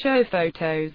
show photos.